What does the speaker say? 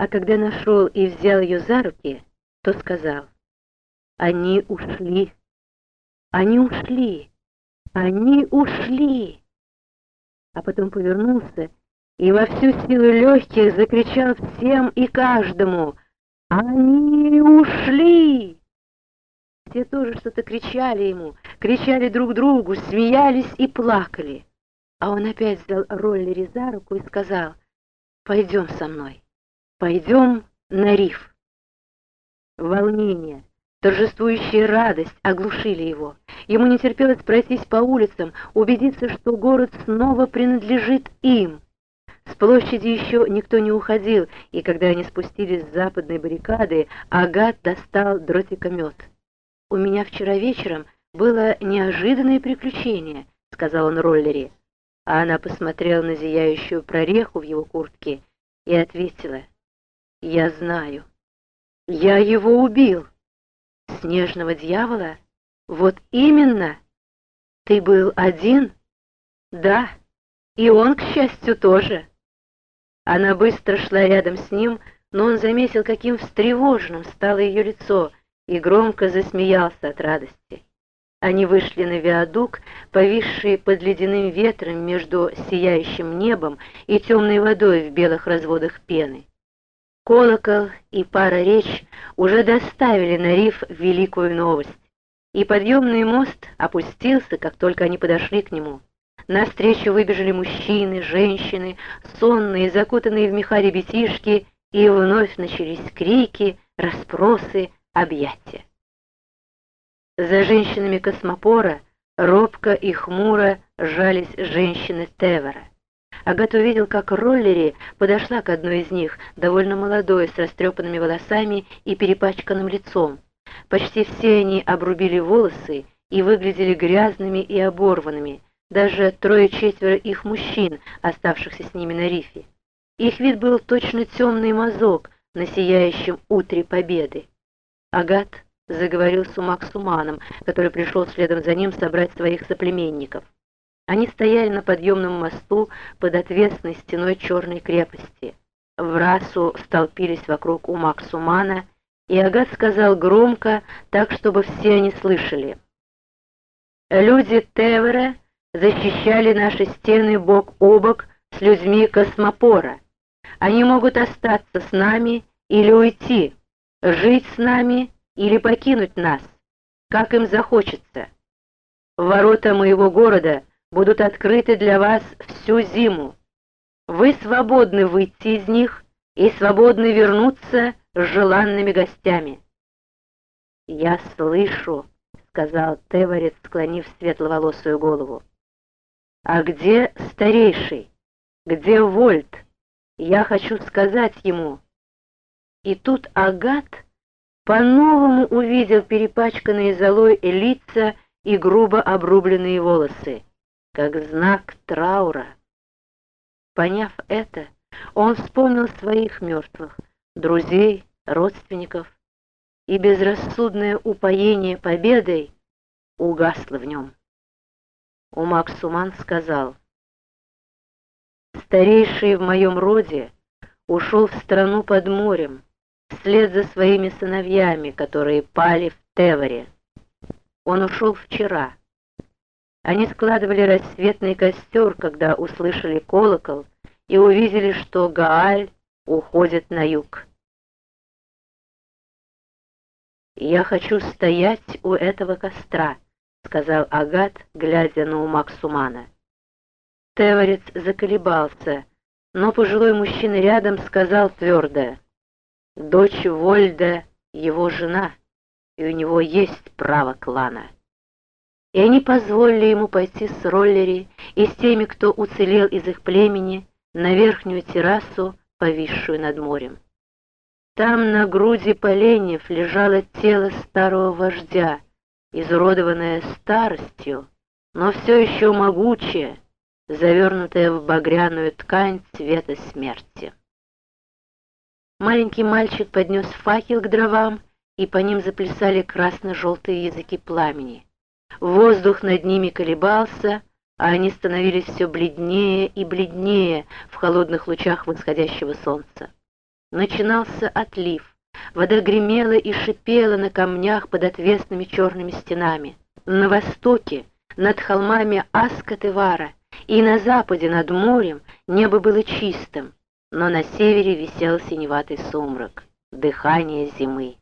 А когда нашел и взял ее за руки, то сказал, «Они ушли, они ушли, они ушли!» А потом повернулся и во всю силу легких закричал всем и каждому, «Они ушли!» Все тоже что-то кричали ему, кричали друг другу, смеялись и плакали. А он опять взял Роллери за руку и сказал, «Пойдем со мной, пойдем на риф». Волнение, торжествующая радость оглушили его. Ему не терпелось пройтись по улицам, убедиться, что город снова принадлежит им. С площади еще никто не уходил, и когда они спустились с западной баррикады, Агат достал дротикомет. «У меня вчера вечером было неожиданное приключение», — сказал он Роллери а она посмотрела на зияющую прореху в его куртке и ответила, «Я знаю, я его убил». «Снежного дьявола? Вот именно! Ты был один?» «Да, и он, к счастью, тоже». Она быстро шла рядом с ним, но он заметил, каким встревоженным стало ее лицо, и громко засмеялся от радости. Они вышли на виадук, повисший под ледяным ветром между сияющим небом и темной водой в белых разводах пены. Колокол и пара реч уже доставили на риф великую новость, и подъемный мост опустился, как только они подошли к нему. Навстречу выбежали мужчины, женщины, сонные, закутанные в меха ребятишки, и вновь начались крики, расспросы, объятия. За женщинами космопора робко и хмуро жались женщины Тевера. Агат увидел, как Роллери подошла к одной из них, довольно молодой, с растрепанными волосами и перепачканным лицом. Почти все они обрубили волосы и выглядели грязными и оборванными, даже трое-четверо их мужчин, оставшихся с ними на рифе. Их вид был точно темный мазок на сияющем утре победы. Агат заговорил с Умаксуманом, который пришел следом за ним собрать своих соплеменников. Они стояли на подъемном мосту под отвесной стеной черной крепости. В расу столпились вокруг Умаксумана, и Агат сказал громко, так, чтобы все они слышали. «Люди Тевера защищали наши стены бок о бок с людьми Космопора. Они могут остаться с нами или уйти, жить с нами или покинуть нас, как им захочется. Ворота моего города будут открыты для вас всю зиму. Вы свободны выйти из них и свободны вернуться с желанными гостями. «Я слышу», — сказал Теварец, склонив светловолосую голову. «А где старейший? Где Вольт? Я хочу сказать ему». И тут Агат по-новому увидел перепачканные золой лица и грубо обрубленные волосы, как знак траура. Поняв это, он вспомнил своих мертвых, друзей, родственников, и безрассудное упоение победой угасло в нем. Умак Суман сказал, «Старейший в моем роде ушел в страну под морем, вслед за своими сыновьями, которые пали в Теворе. Он ушел вчера. Они складывали рассветный костер, когда услышали колокол и увидели, что Гааль уходит на юг. «Я хочу стоять у этого костра», — сказал Агат, глядя на Умаксумана. Теворец заколебался, но пожилой мужчина рядом сказал твердо — Дочь Вольда — его жена, и у него есть право клана. И они позволили ему пойти с Роллери и с теми, кто уцелел из их племени, на верхнюю террасу, повисшую над морем. Там на груди поленьев лежало тело старого вождя, изуродованное старостью, но все еще могучее, завернутое в багряную ткань цвета смерти. Маленький мальчик поднес факел к дровам, и по ним заплясали красно-желтые языки пламени. Воздух над ними колебался, а они становились все бледнее и бледнее в холодных лучах восходящего солнца. начинался отлив. Вода гремела и шипела на камнях под отвесными черными стенами. На востоке, над холмами Аскот-Ивара, и на западе над морем небо было чистым, но на севере висел синеватый сумрак, дыхание зимы.